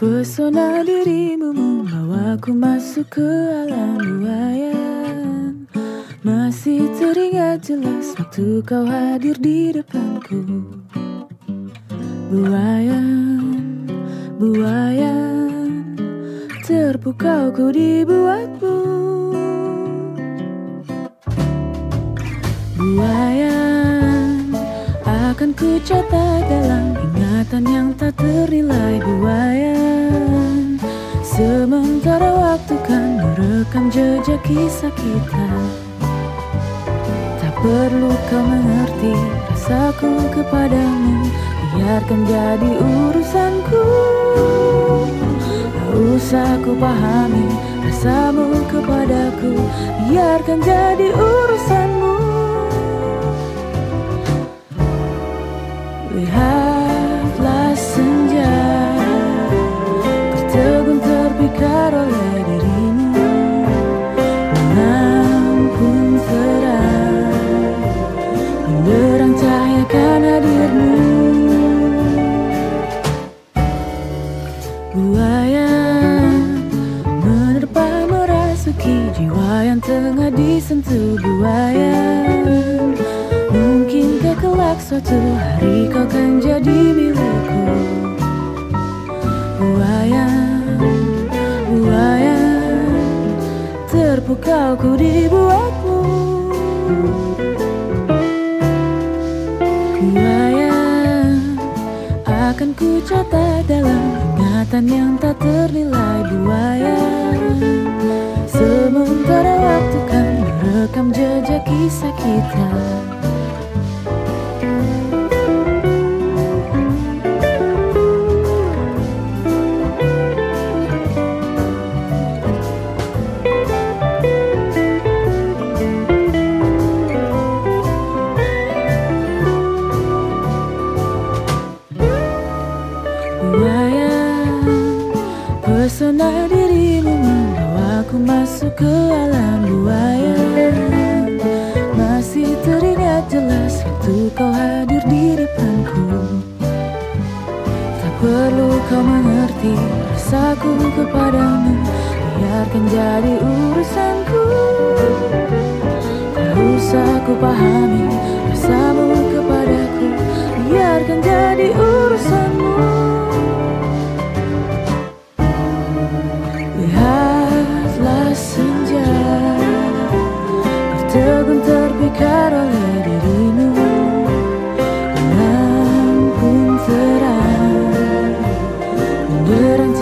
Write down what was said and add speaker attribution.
Speaker 1: Pesona dirimu membawaku masuk ke alam buayan Masih teringat jelas waktu kau hadir di depanku. Buayan, buayan Terpukau ku dibuatmu. Buayan akan ku catat dalam ingatan yang tak ternilai buayan Sementara waktu kan merekam jejak kisah kita. Tak perlu kau mengerti rasaku kepadamu. Biarkan jadi urusanku. Tak usah ku pahami rasamu kepadaku. Biarkan jadi urusanmu Lihatlah senja Tertegun terpikat oleh dirimu Malam pun terang Menderang cahaya kan hadirmu. Buaya menerpa merasuki jiwa yang tengah disentuh buaya suatu hari kau kan jadi milikku. Buaya, buaya Terpukau ku dibuatmu. Buaya Akan ku catat dalam ingatan yang tak ternilai. Buaya Sementara waktu kan merekam jejak kisah kita Buaya Pesona dirimu membawaku masuk ke alam buaya. Masih teringat jelas waktu kau hadir di depanku. Tak perlu kau mengerti rasaku kepadamu Biarkan jadi urusanku. Tak usah ku pahami rasamu kepadaku Biarkan jadi urusanmu terbikar oleh dirimu. Dengan pun terang Menerang